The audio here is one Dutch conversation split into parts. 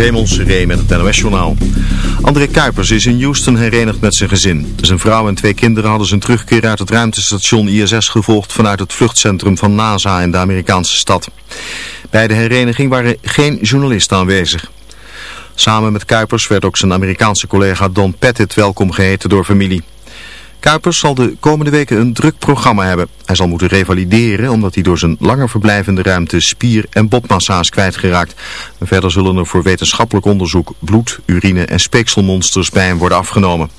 Raymond Seré met het NOS-journaal. André Kuipers is in Houston herenigd met zijn gezin. Zijn vrouw en twee kinderen hadden zijn terugkeer uit het ruimtestation ISS gevolgd vanuit het vluchtcentrum van NASA in de Amerikaanse stad. Bij de hereniging waren geen journalisten aanwezig. Samen met Kuipers werd ook zijn Amerikaanse collega Don Pettit welkom geheten door familie. Kuipers zal de komende weken een druk programma hebben. Hij zal moeten revalideren omdat hij door zijn langer verblijvende ruimte spier- en botmassa's kwijtgeraakt. Verder zullen er voor wetenschappelijk onderzoek bloed, urine en speekselmonsters bij hem worden afgenomen.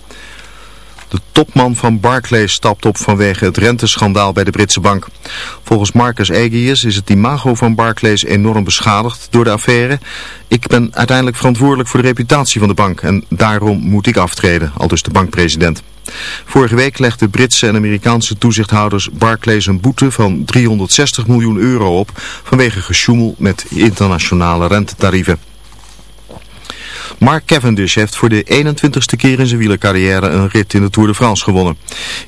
De topman van Barclays stapt op vanwege het renteschandaal bij de Britse bank. Volgens Marcus Aegius is het imago van Barclays enorm beschadigd door de affaire. Ik ben uiteindelijk verantwoordelijk voor de reputatie van de bank en daarom moet ik aftreden, aldus de bankpresident. Vorige week legden Britse en Amerikaanse toezichthouders Barclays een boete van 360 miljoen euro op vanwege gesjoemel met internationale rentetarieven. Mark Cavendish heeft voor de 21ste keer in zijn wielercarrière een rit in de Tour de France gewonnen.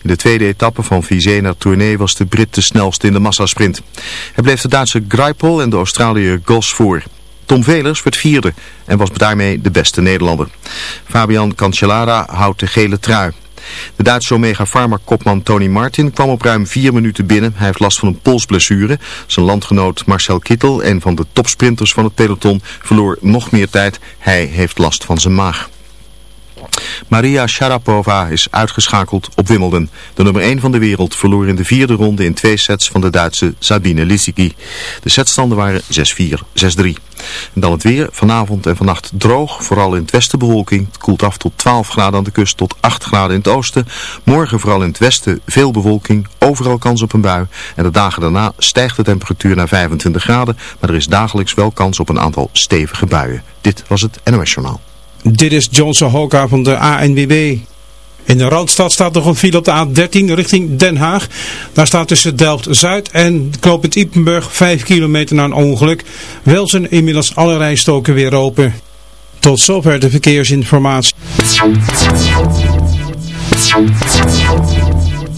In de tweede etappe van Vizé naar Tournai was de Brit de snelste in de massasprint. Hij bleef de Duitse Greipel en de Australiër Goss voor. Tom Velers werd vierde en was daarmee de beste Nederlander. Fabian Cancellara houdt de gele trui. De Duitse Omega Pharma kopman Tony Martin kwam op ruim vier minuten binnen. Hij heeft last van een polsblessure. Zijn landgenoot Marcel Kittel, een van de topsprinters van het peloton, verloor nog meer tijd. Hij heeft last van zijn maag. Maria Sharapova is uitgeschakeld op Wimbledon. De nummer 1 van de wereld verloor in de vierde ronde in twee sets van de Duitse Sabine Lisicki. De setstanden waren 6-4, 6-3. En dan het weer. Vanavond en vannacht droog, vooral in het westen bewolking. Het koelt af tot 12 graden aan de kust tot 8 graden in het oosten. Morgen vooral in het westen veel bewolking, overal kans op een bui. En de dagen daarna stijgt de temperatuur naar 25 graden, maar er is dagelijks wel kans op een aantal stevige buien. Dit was het NOS Journaal. Dit is Johnson Hoka van de ANWB. In de Randstad staat nog een file op de A13 richting Den Haag. Daar staat tussen Delft-Zuid en knooppunt Ippenburg 5 kilometer na een ongeluk. Wel zijn inmiddels alle rijstoken weer open. Tot zover de verkeersinformatie.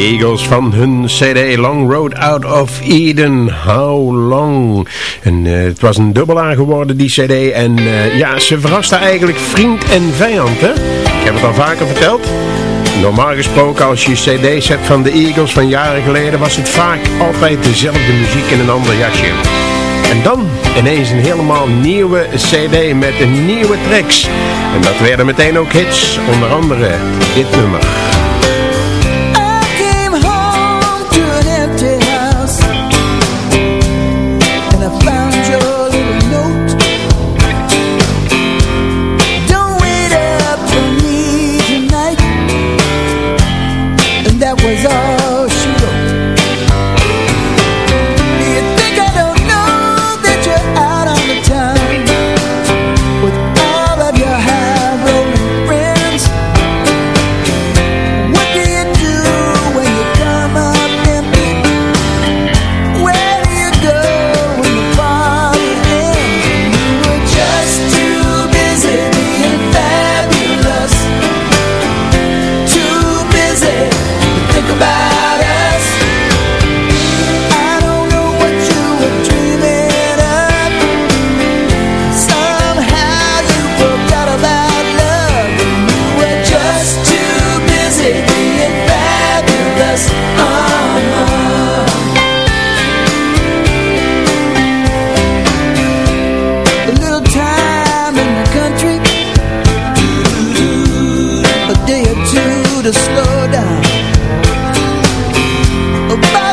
Eagles van hun CD Long Road Out of Eden. How long? En uh, het was een dubbelaar geworden die CD. En uh, ja, ze verraste eigenlijk vriend en vijand. Hè? Ik heb het al vaker verteld. Normaal gesproken als je cd's hebt van de Eagles van jaren geleden was het vaak altijd dezelfde muziek in een ander jasje. En dan ineens een helemaal nieuwe cd met nieuwe tracks. En dat werden meteen ook hits, onder andere dit nummer. about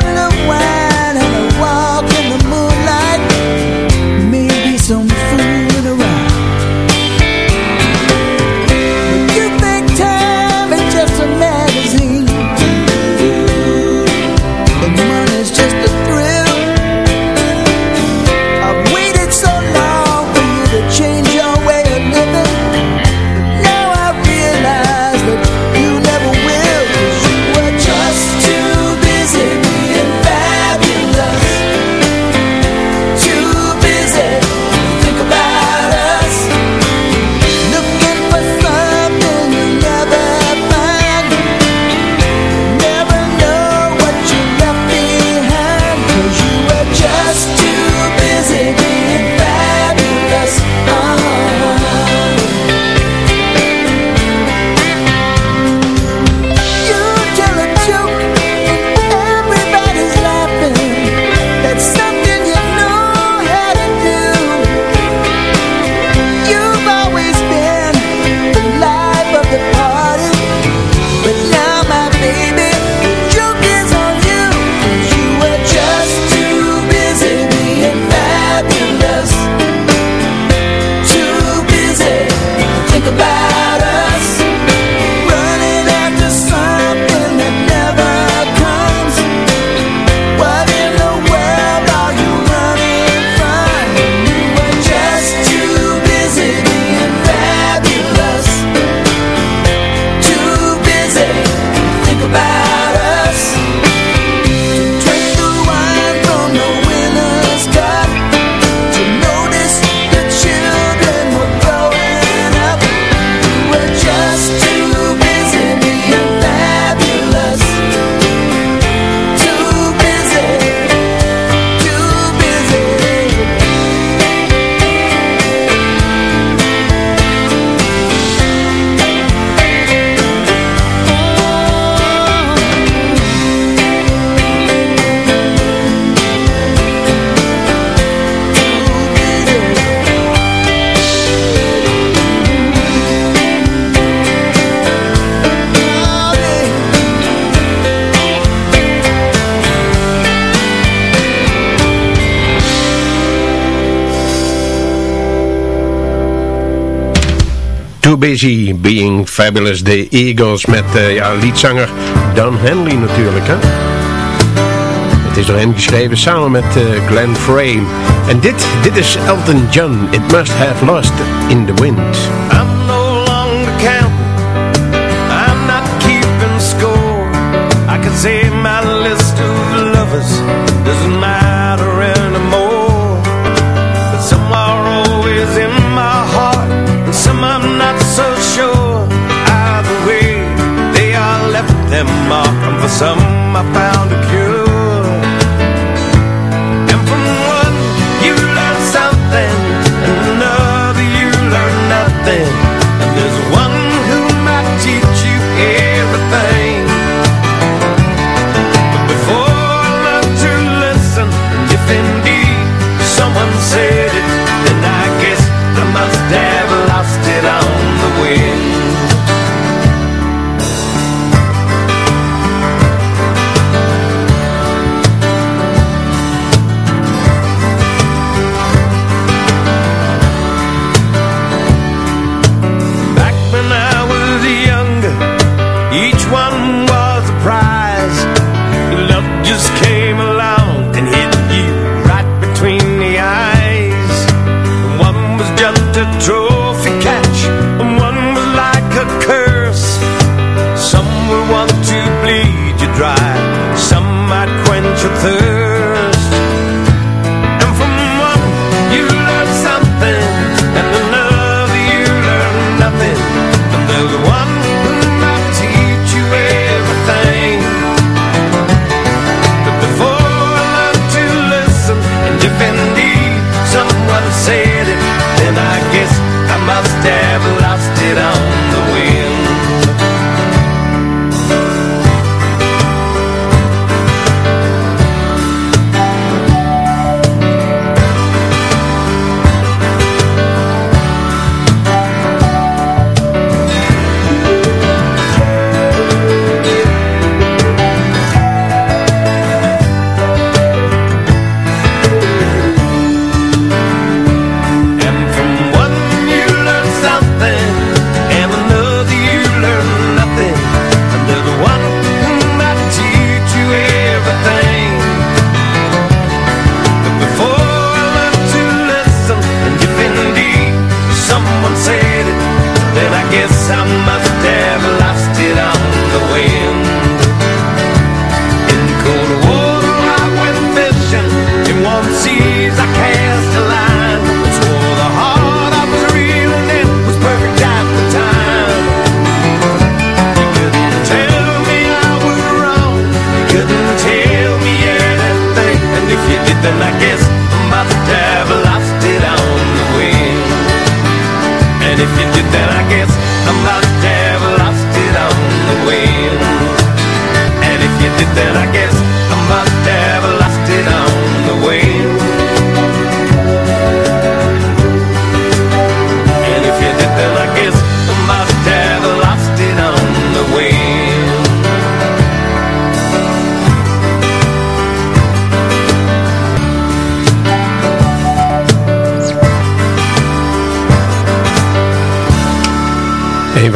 Busy Being Fabulous, The Eagles met uh, ja, liedzanger Don Henley natuurlijk. Hè? Het is door hem geschreven samen met uh, Glenn Frame. En dit, dit is Elton John, It Must Have Lost in the Wind.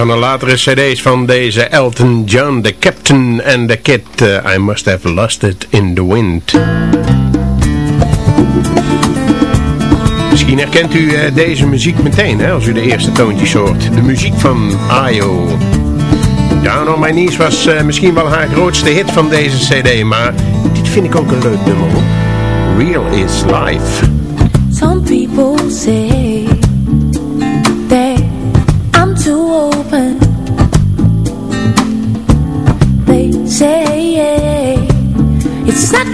van de latere cd's van deze Elton John, The Captain and the Kid. Eh, I Must Have Lost It in the Wind. Misschien herkent u eh, deze muziek meteen hè, als u de eerste toontjes hoort. De muziek van Ayo. Down on My Knees was eh, misschien wel haar grootste hit van deze cd, maar dit vind ik ook een leuk nummer. Real is Life. Some people say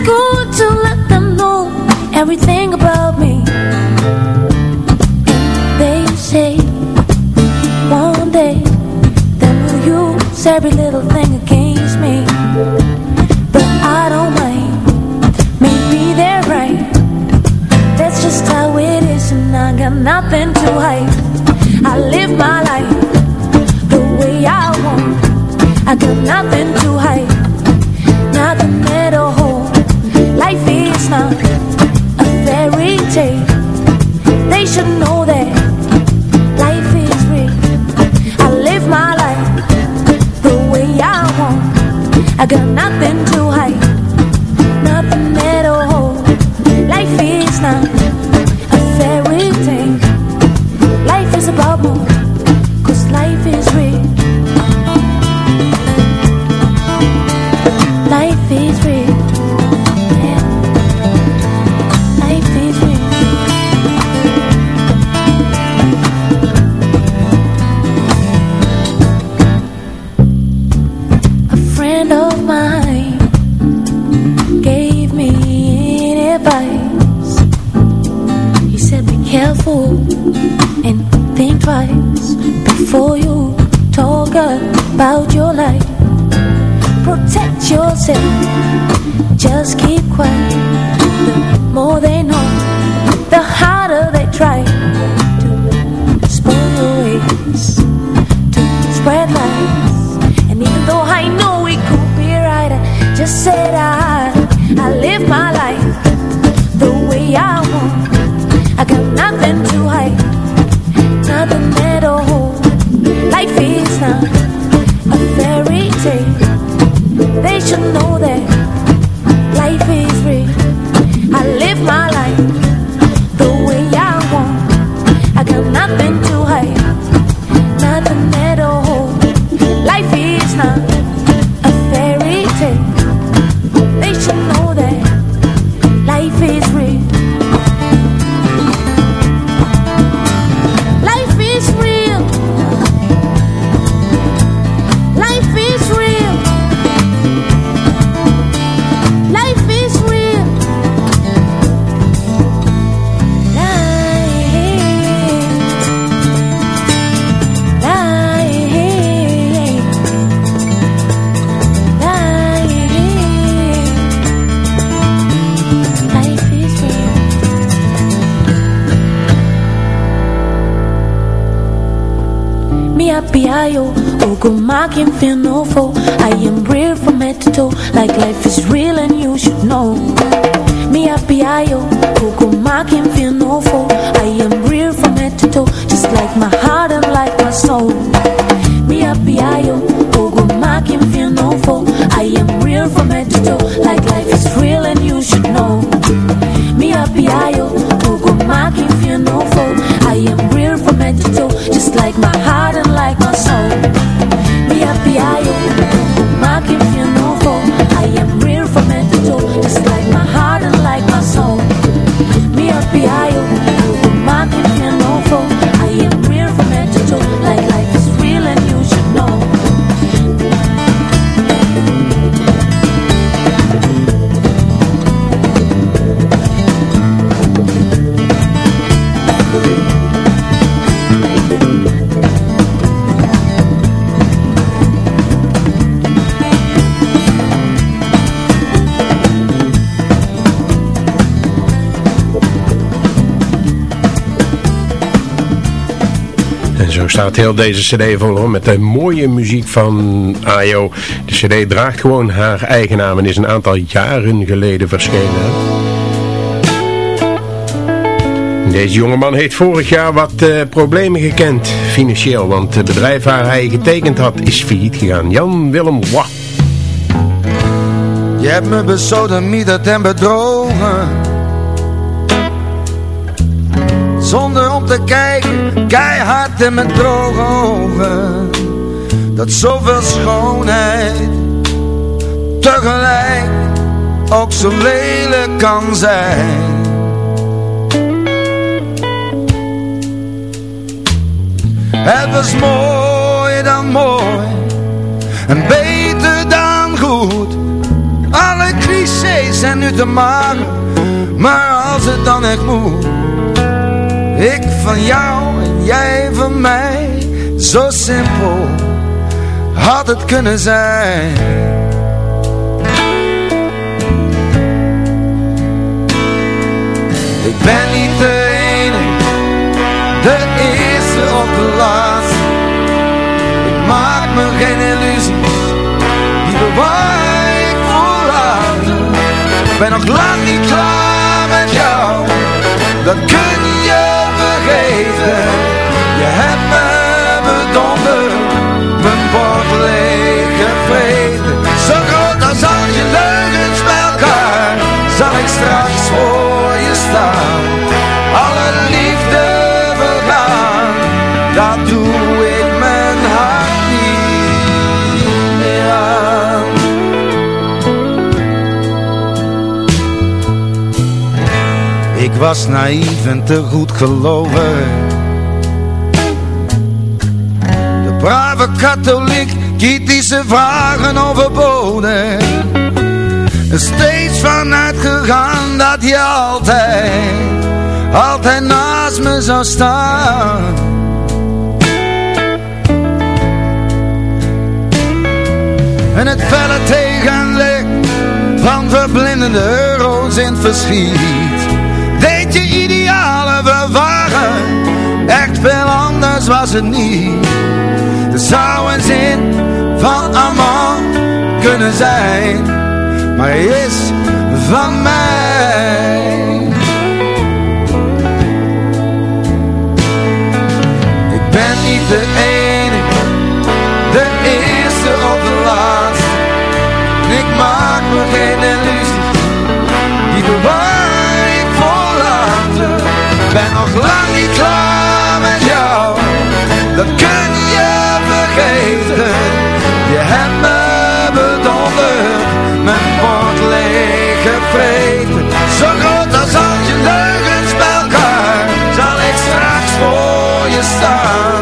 good to let them know everything about me. And they say one day they will use every little thing against me. But I don't mind, maybe they're right. That's just how it is, and I got nothing to hide. I live my life the way I want, I got nothing to hide. They should know that life is real. I live my life the way I want. I got nothing Ogo no finofo I am real from head to toe Like life is real staat heel deze cd vol hoor, met de mooie muziek van Ayo. De cd draagt gewoon haar eigen naam en is een aantal jaren geleden verschenen. Deze jongeman heeft vorig jaar wat eh, problemen gekend, financieel, want het bedrijf waar hij getekend had is failliet gegaan. Jan Willem Wah. Je hebt me besodemieterd en bedrogen Zonder om te kijken, keihard in mijn droge ogen. Dat zoveel schoonheid Tegelijk ook zo lelijk kan zijn. Het was mooier dan mooi En beter dan goed. Alle clichés zijn nu te maken Maar als het dan echt moet Ik van jou en jij van mij. Zo simpel had het kunnen zijn. Ik ben niet de enige De eerste of de laatste. Ik maak me geen illusies. Die bewaar ik voor later. Ik ben nog lang niet klaar met jou. Dat kun Je hebt me bedonderd Mijn bord leeg gevreten Zo groot als al je leugens bij elkaar Zal ik straks voor Was naïef en te goed gelovig De brave katholiek, kritische vragen overboden. Er steeds vanuit gegaan dat je altijd, altijd naast me zou staan. En het felle tegenlicht van verblindende euro's in verschiet verwarren Echt veel anders was het niet. Er zou een zin van Amman kunnen zijn Maar hij is van mij. Ik ben niet de enige De eerste of de laatste. Ik maak me geen nog lang niet klaar met jou. Dat kun je vergeten. Je hebt me bedonderd Mijn bord leeg gevreten. Zo groot als al je leugens bij elkaar Zal ik straks voor je staan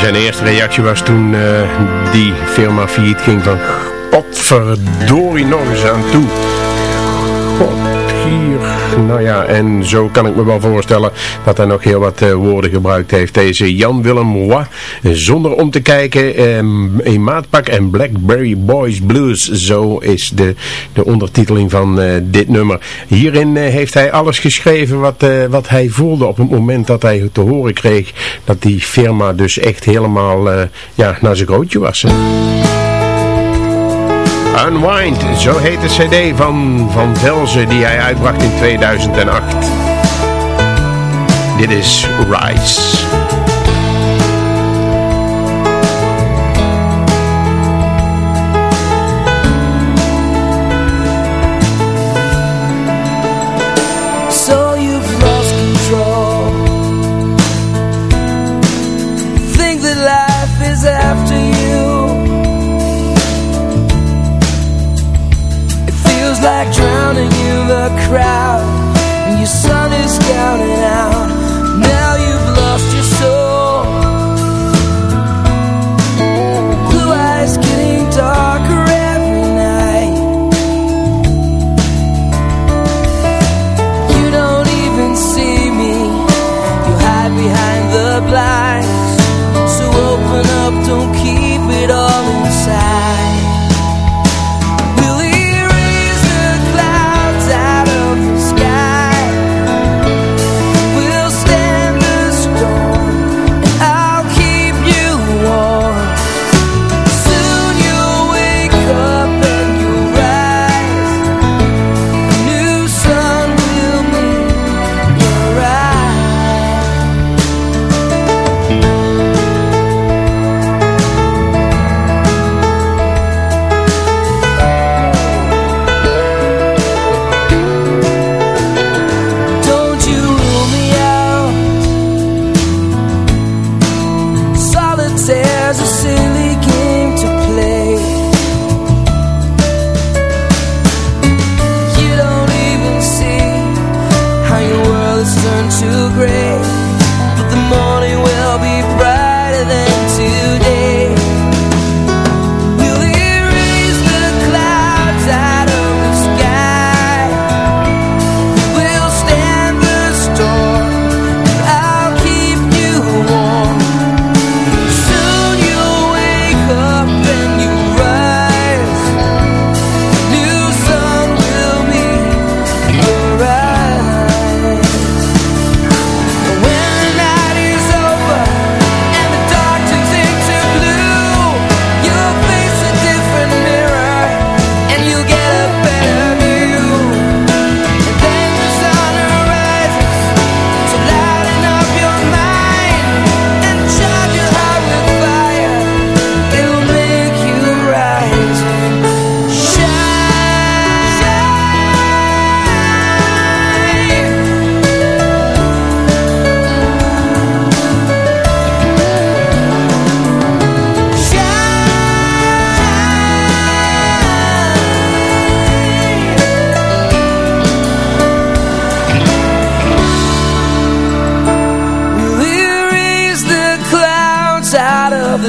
Zijn eerste reactie was toen eh, die firma failliet ging van... Potverdorie nog eens aan toe. God, Nou ja, en zo kan ik me wel voorstellen dat hij nog heel wat eh, woorden gebruikt heeft. Deze Jan Willem Roy. Zonder om te kijken. Um, in maatpak en Blackberry Boys Blues. Zo is de, de ondertiteling van uh, dit nummer. Hierin uh, heeft hij alles geschreven wat, wat hij voelde op het moment dat hij te horen kreeg. Dat die firma dus echt helemaal ja, naar zijn grootje was. Hè? Unwind, zo heet de cd van Van Velzen die hij uitbracht in 2008. Dit is Rise.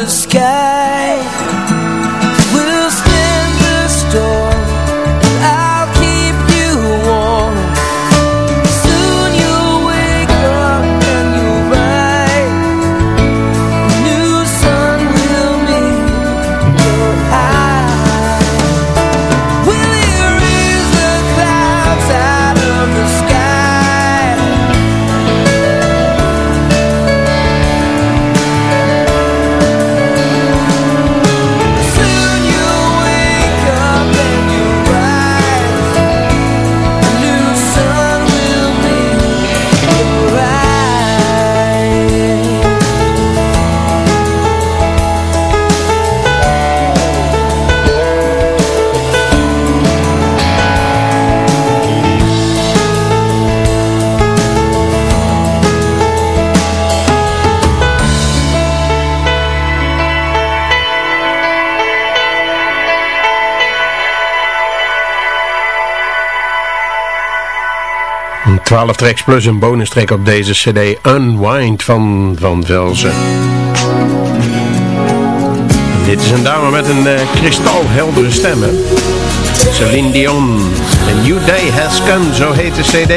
the sky. 12 tracks plus een bonus track op deze cd Unwind van Van Velzen. Dit is een dame met een eh, kristalheldere stem. Hè? Celine Dion. A New Day Has Come, zo heet de cd.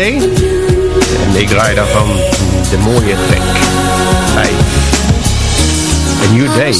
En ik draai daarvan de mooie trek. Hey, A New Day.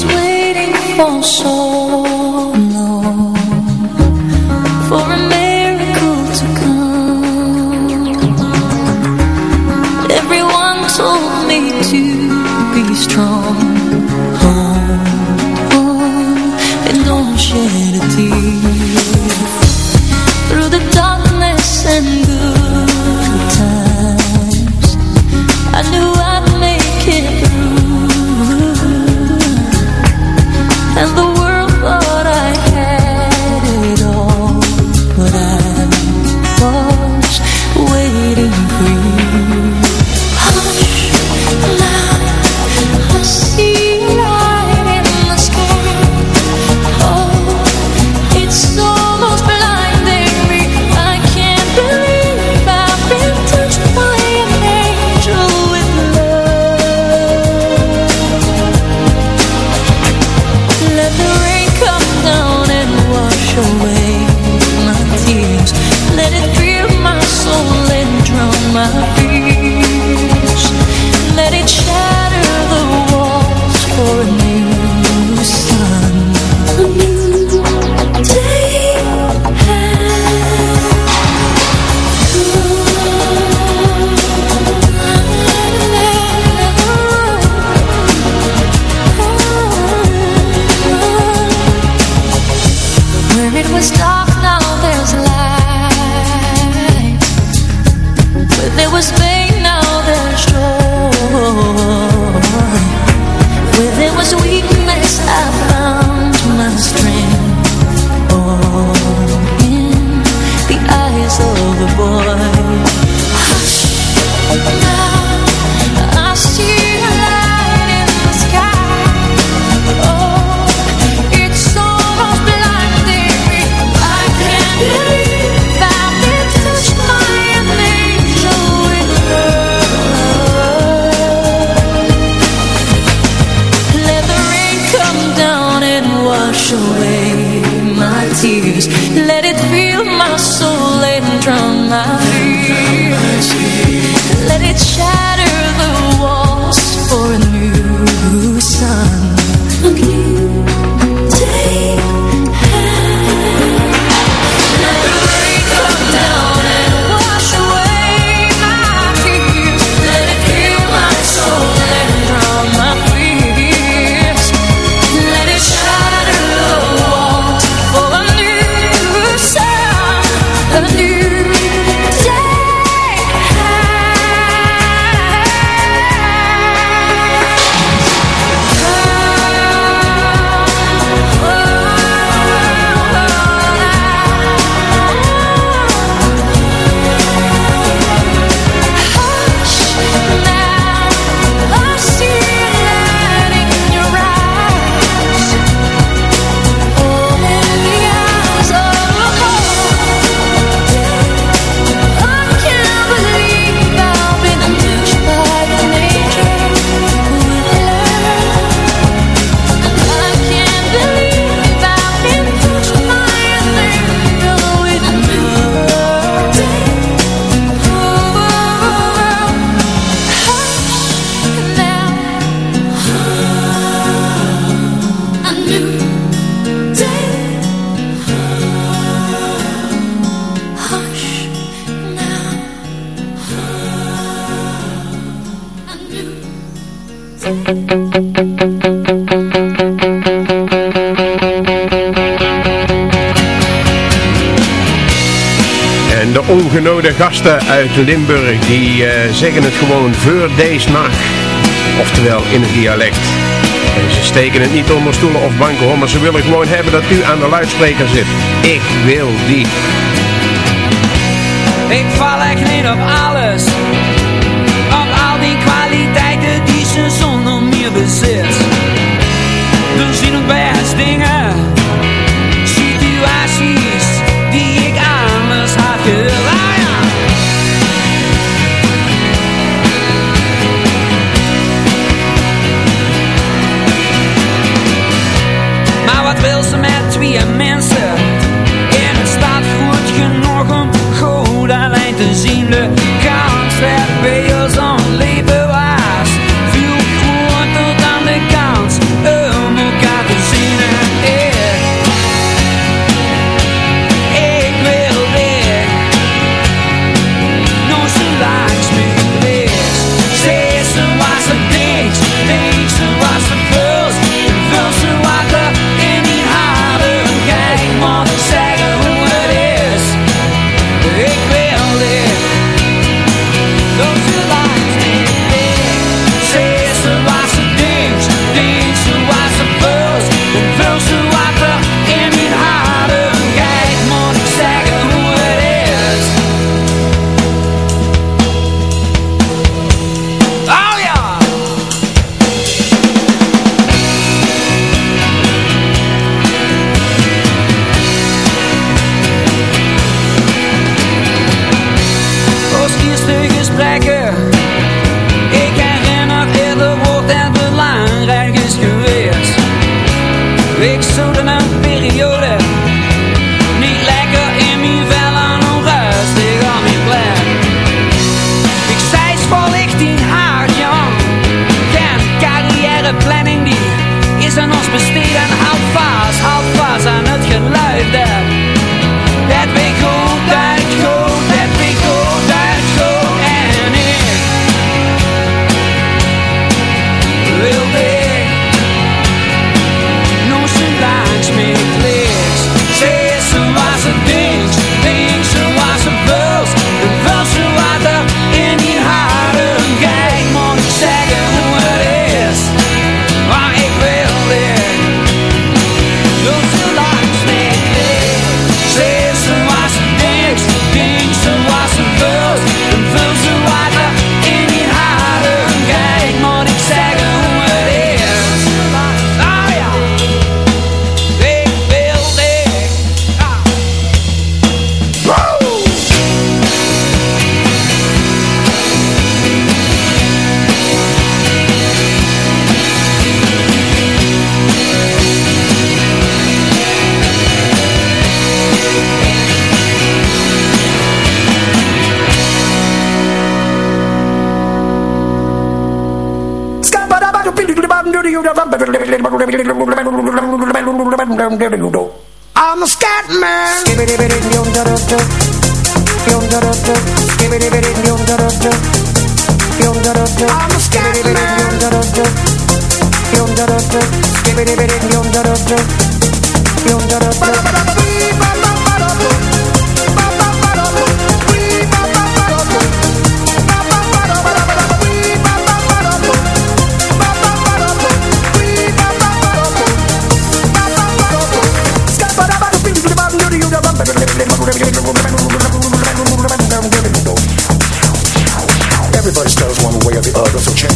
away. En de ongenode gasten uit Limburg, die eh, zeggen het gewoon voor deze nacht. Oftewel in het dialect. En ze steken het niet onder stoelen of banken hoor, maar ze willen gewoon hebben dat u aan de luidspreker zit. Ik wil die. Ik val echt niet op alle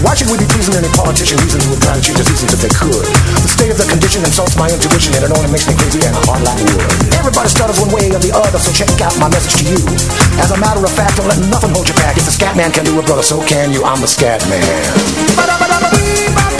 Why should we be pleasing any politician reasons would try to change the seasons if they could? The state of the condition insults my intuition and it only makes me crazy and hard like wood. Everybody stutters one way or the other, so check out my message to you. As a matter of fact, don't let nothing hold you back. If the scat man can do it, brother, so can you. I'm the scat man.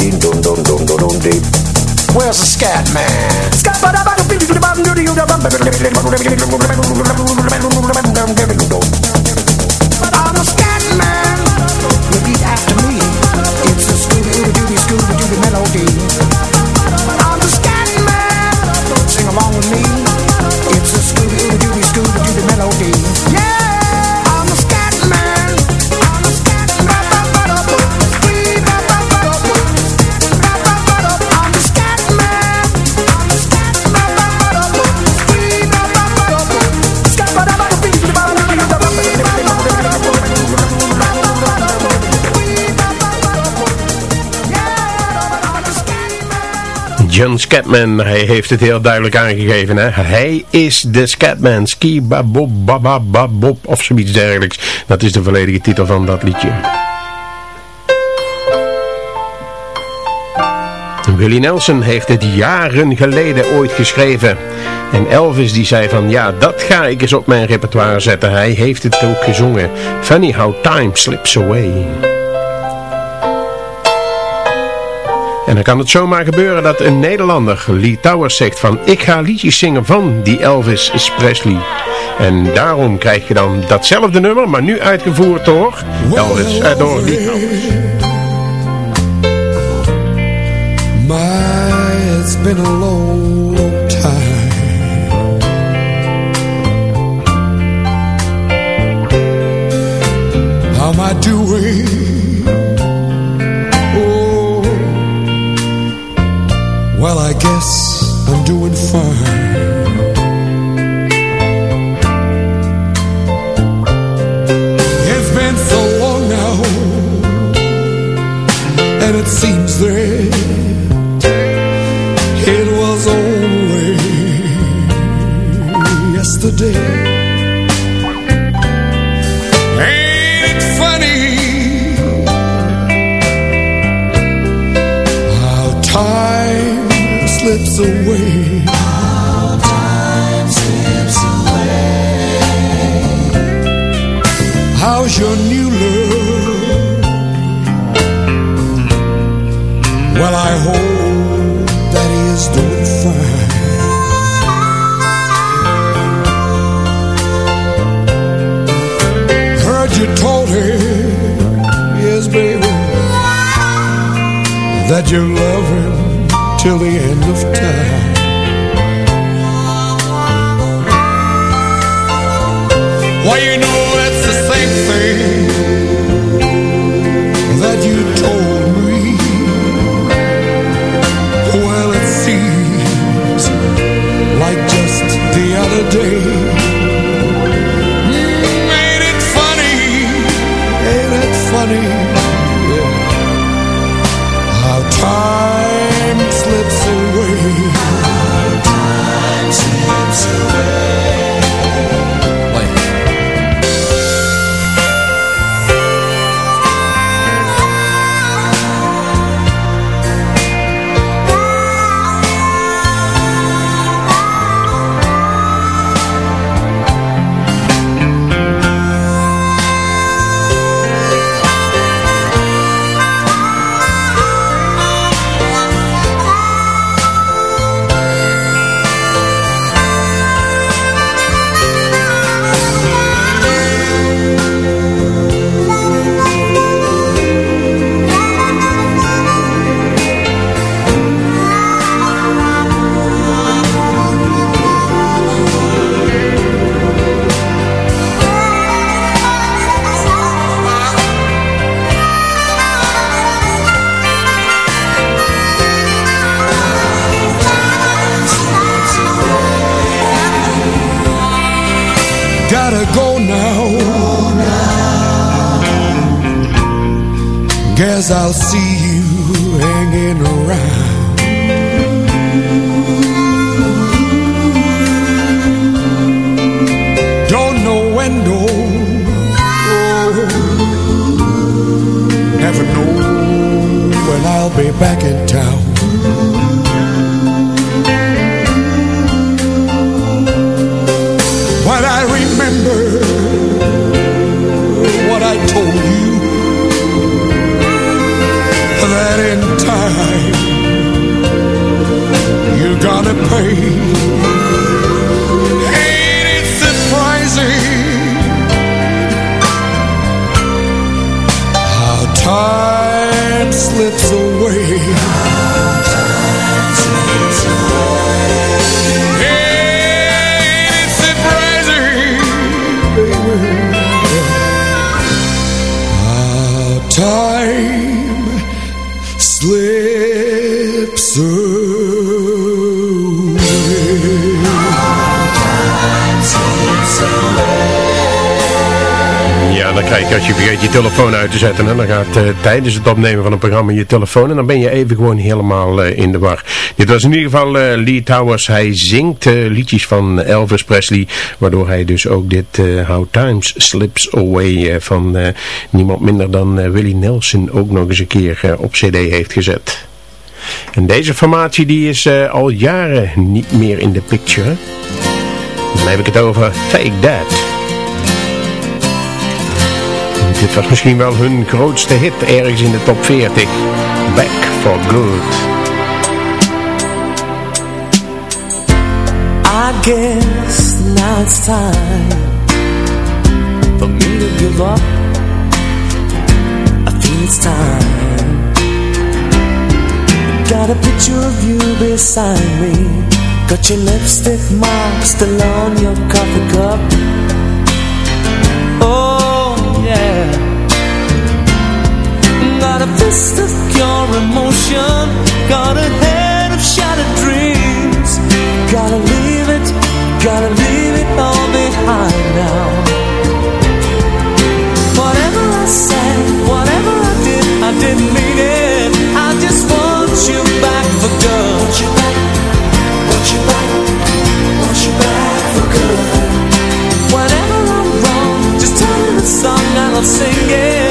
John Scatman, hij heeft het heel duidelijk aangegeven. Hè? Hij is de Scatman. Ski babob babababob of zoiets dergelijks. Dat is de volledige titel van dat liedje. Willie Nelson heeft het jaren geleden ooit geschreven. En Elvis die zei van ja, dat ga ik eens op mijn repertoire zetten. Hij heeft het ook gezongen. Funny how time slips away. En dan kan het zomaar gebeuren dat een Nederlander, Lee Towers, zegt van ik ga liedjes zingen van die Elvis Presley. En daarom krijg je dan datzelfde nummer, maar nu uitgevoerd door Elvis, door Lee Towers. My, it's been a long, time How doing? Guess Je als je vergeet je telefoon uit te zetten. En dan gaat eh, tijdens het opnemen van een programma je telefoon. En dan ben je even gewoon helemaal eh, in de war. Dit was in ieder geval eh, Lee Towers. Hij zingt liedjes van Elvis Presley. Waardoor hij dus ook dit How Times Slips Away van niemand minder dan Willie Nelson ook nog eens een keer op cd heeft gezet. En deze formatie die is al jaren niet meer in de picture. Dan heb ik het over Take That. Dit was misschien wel hun grootste hit ergens in de top 40. Back for Good. I guess now it's time for me to give up. I think it's time. Got a picture of you beside me. Got your lipstick mark still on your coffee cup. Oh yeah. Got a fist of pure emotion. Got a head of shattered dreams. Gotta leave it, gotta leave it all behind now. Whatever I said, whatever I did, I didn't mean it. I just want you back for good. Song and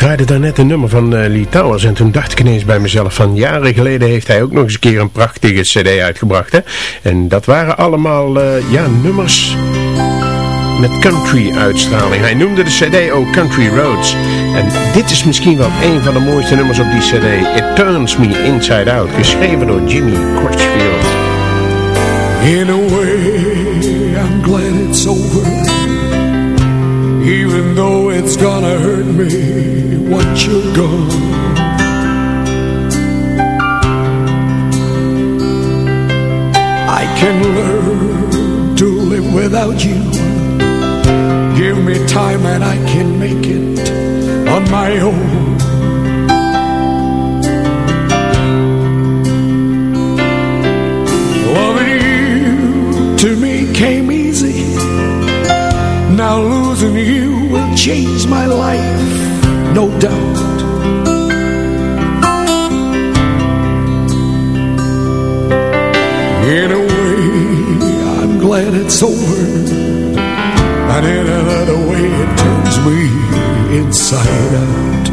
draaide daarnet een nummer van uh, Lee Towers en toen dacht ik ineens bij mezelf van jaren geleden heeft hij ook nog eens een keer een prachtige cd uitgebracht. Hè? En dat waren allemaal uh, ja, nummers met country uitstraling. Hij noemde de cd ook Country Roads. En dit is misschien wel een van de mooiste nummers op die cd. It Turns Me Inside Out, geschreven door Jimmy Crutchfield. In a way, I'm glad it's over. Though it's gonna hurt me once you're gone I can learn to live without you. Give me time and I can make it on my own Now losing you will change my life, no doubt. In a way, I'm glad it's over and in another way it turns me inside out.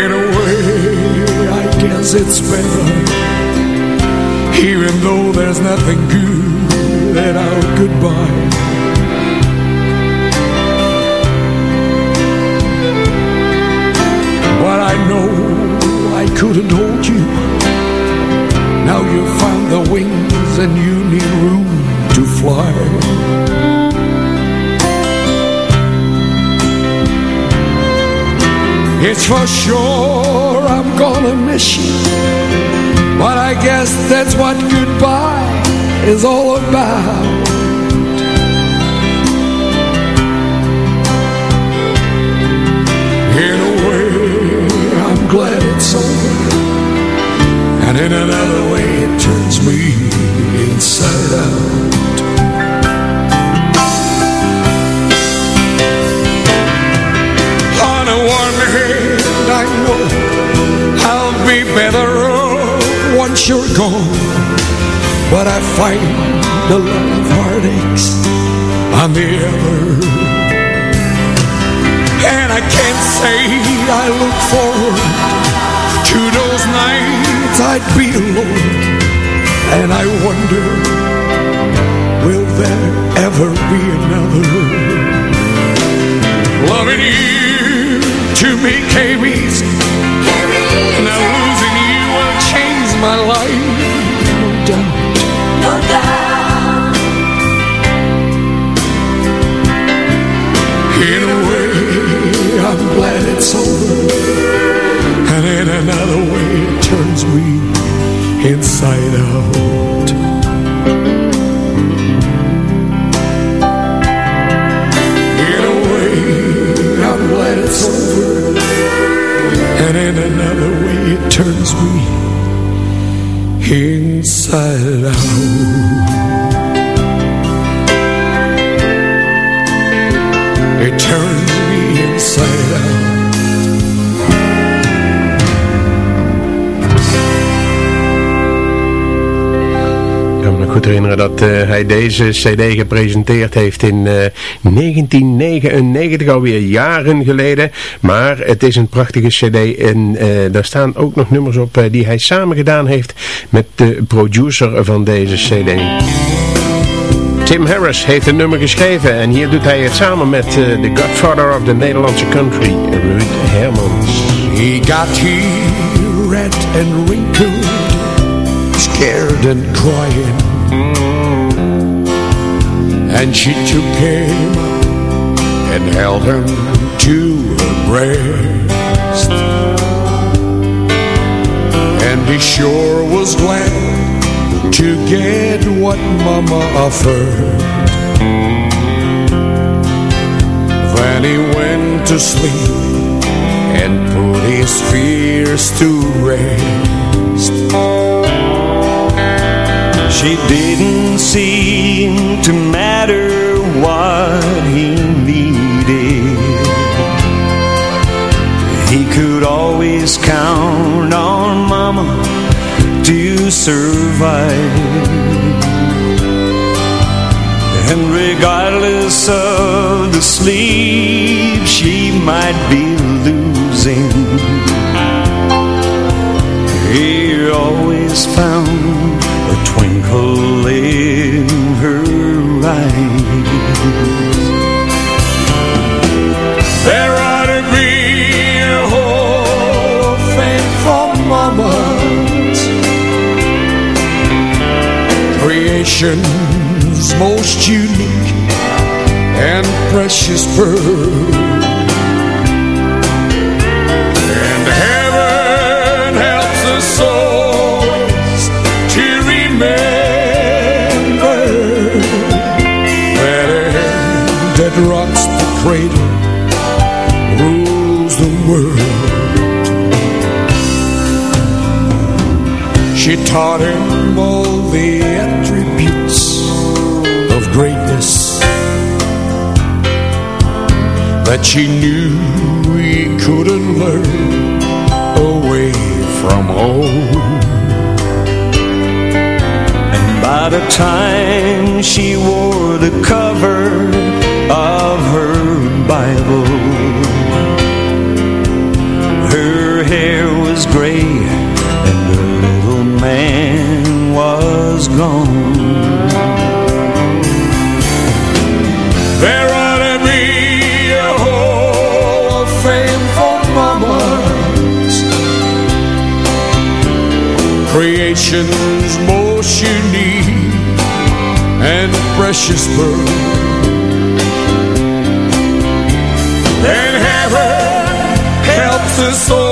In a way I guess it's better though there's nothing good in our goodbye. But I know I couldn't hold you now you found the wings and you need room to fly. It's for sure I'm gonna miss you But I guess that's what goodbye is all about. In a way, I'm glad it's over. And in another way it turns me inside out once you're gone But I find lot of heartaches on the other And I can't say I look forward to those nights I'd be alone. And I wonder Will there ever be another? Loving you to me came easy inside out goed herinneren dat uh, hij deze cd gepresenteerd heeft in uh, 1999, alweer jaren geleden. Maar het is een prachtige cd en uh, daar staan ook nog nummers op die hij samen gedaan heeft met de producer van deze cd. Tim Harris heeft een nummer geschreven en hier doet hij het samen met de godfather of the Nederlandse country, Ruud Hermans. He got here red and wrinkled, scared and crying. And she took him and held him to her breast. And he sure was glad to get what Mama offered. Then he went to sleep and put his fears to rest She didn't seem to matter what he needed. He could always count on Mama to survive. And regardless of the sleep she might be losing He always found twinkle in her eyes. There ought to be a whole thing for mamas Creation's most unique and precious bird taught him all the attributes of greatness. That she knew he couldn't learn away from home. And by the time she wore the cover of her Bible Her hair was gray man was gone. There ought to be a hall of fame for mamas Creation's most unique and precious bird. And heaven helps us always